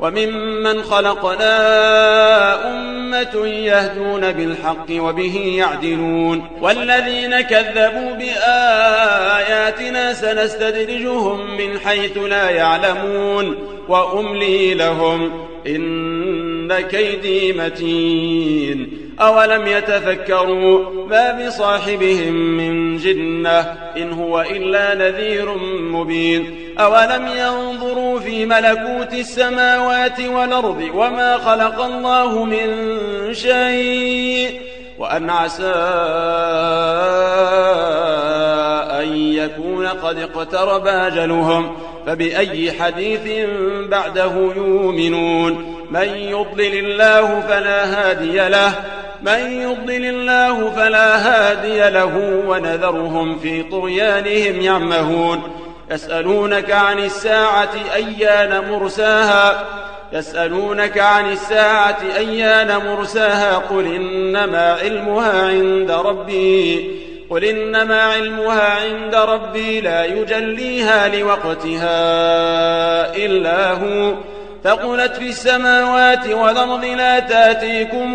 وممن خلقنا أمة يهدون بالحق وبه يعدلون. والذين كذبوا بآياتنا سنستدرجهم من حيث لا يعلمون. وأملي لهم إن كيدي متين. أولم يتفكروا ما بصاحبهم من جنة إن هو إلا نذير مبين أولم ينظروا في ملكوت السماوات والأرض وما خلق الله من شيء وأن عسى أن يكون قد اقترب أجلهم فبأي حديث بعده يؤمنون من يضلل الله فلا هادي له من يضلل الله فلا هادي له ونذرهم في طغيانهم يعمهون. يسألونك عن الساعة أيان مرساها؟ يسألونك عن الساعة أيان مرساها؟ قل إنما علمها عند ربي. قل إنما علمها عند ربي لا يجليها لوقتها إلا هو. ثقلت في السماوات والأرض لا تأتيكم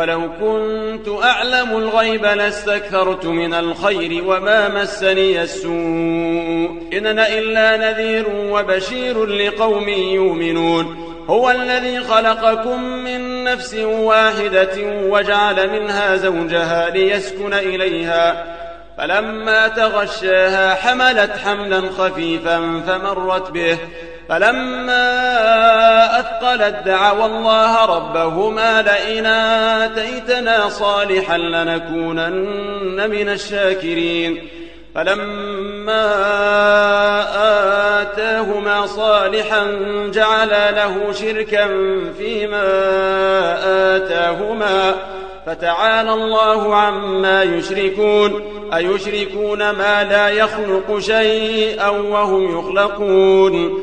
ولو كنت أعلم الغيب لاستكثرت من الخير وما مسني السوء. إن أنا إلا نذير وبشير لقوم يؤمنون. هو الذي خلقكم من نفس واحدة وجعل منها زوجها ليسكن إليها. فلما تغشاها حملت حملا خفيفا فمرت به. فلما أثقلت دعوا الله ربهما لئن آتيتنا صالحا لنكونن من الشاكرين. فلما عملا صالحا جعل له شركا فيما آتاهما. فتعالى الله عما يشركون. أيشركون ما لا يخلق شيئا وهم يخلقون.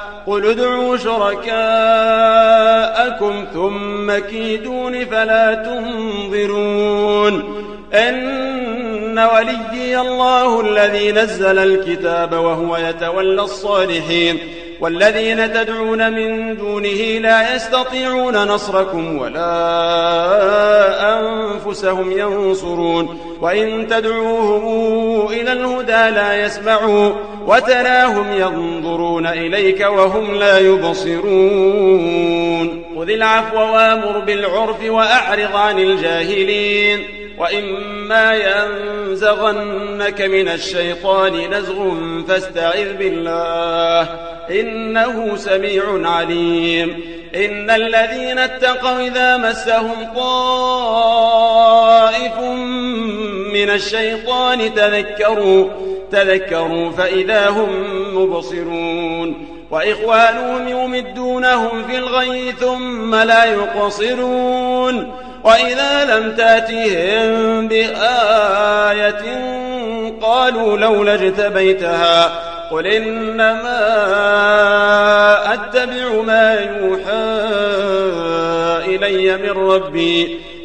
قل ادعوا شركاءكم ثم كيدون فلا تنظرون إن وليي الله الذي نزل الكتاب وهو يتولى الصالحين والذين تدعون من دونه لا يستطيعون نصركم ولا أنفسهم ينصرون وإن تدعوهم إلى الهدى لا يسمعوا وتراهم ينظرون إليك وهم لا يبصرون. خذ العفو وامر بالعرف وأعرض عن الجاهلين. وإما ينزغنك من الشيطان نزغ فاستعذ بالله إنه سميع عليم. إن الذين اتقوا إذا مسهم طائف من الشيطان تذكروا تذكروا فإذا هم مبصرون وإخوانهم يمدونهم في الغي ثم لا يقصرون وإذا لم تأتهم بآية قالوا لولا اجتبيتها قل إنما أتبع ما يوحى إلي من ربي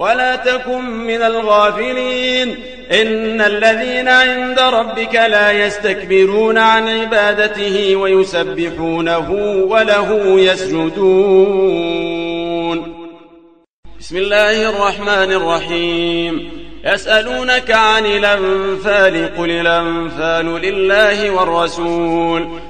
ولا تكن من الغافلين. إن الذين عند ربك لا يستكبرون عن عبادته ويسبحونه وله يسجدون. بسم الله الرحمن الرحيم. يسألونك عن الأنفال قل الأنفال لله والرسول.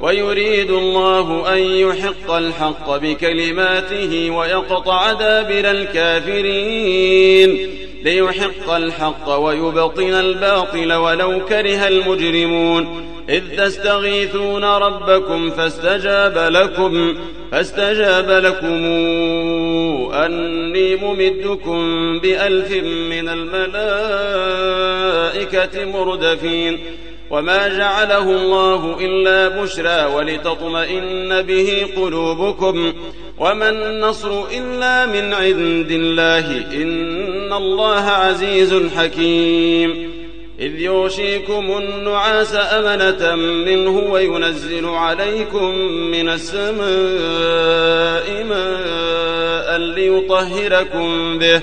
ويريد الله أن يحق الحق بكلماته ويقطع دابر الكافرين ليحق الحق ويبطن الباطل ولو كره المجرمون إذ تستغيثون ربكم فاستجاب لكم فاستجاب لكم أني ممدكم بألف من الملائكة مردفين وما جعله الله إلا بشرى ولتطمئن به قلوبكم وما النصر إلا من عند الله إن الله عزيز حكيم إذ يوشيكم النعاس أمنة منه وينزل عليكم من السماء ماء ليطهركم به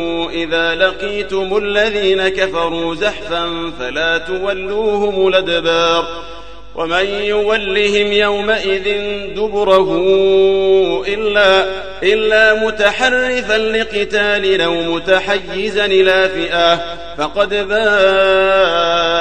إذا لقيتم الذين كفروا زحفا فلا تولوهم الأدبار ومن يولهم يومئذ دبره إلا, إلا متحرفا لقتال أو متحيزا إلى فئة فقد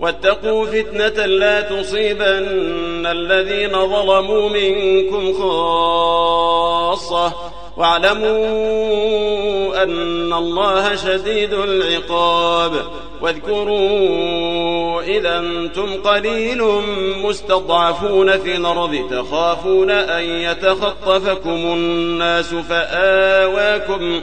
واتقوا فتنة لا تصيبن الذين ظلموا منكم خاصة واعلموا أن الله شديد العقاب واذكروا إذا أنتم قليل مستضعفون في الأرض تخافون أن يتخطفكم الناس فآواكم فآواكم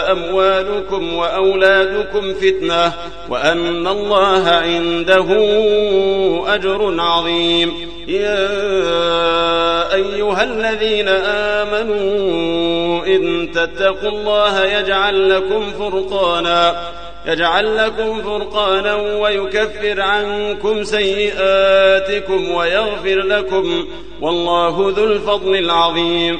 أموالكم وأولادكم فتنة وأن الله عنده أجر عظيم. يا أيها الذين آمنوا إن تتقوا الله يجعل لكم فرقانا يجعل لكم فرقانا ويكفر عنكم سيئاتكم ويغفر لكم والله ذو الفضل العظيم.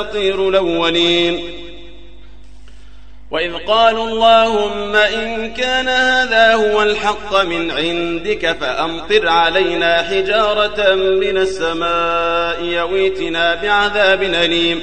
أساطير الأولين. وإذ قالوا اللهم إن كان هذا هو الحق من عندك فأمطر علينا حجارة من السماء يويتنا بعذاب أليم.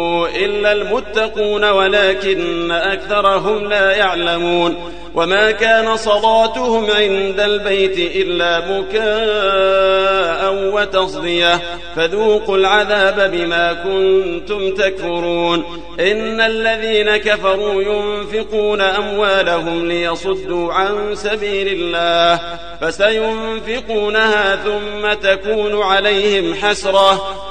إلا المتقون ولكن أكثرهم لا يعلمون وما كان صلاتهم عند البيت إلا بكاء وتصدية فذوقوا العذاب بما كنتم تكفرون إن الذين كفروا ينفقون أموالهم ليصدوا عن سبيل الله فسينفقونها ثم تكون عليهم حسرة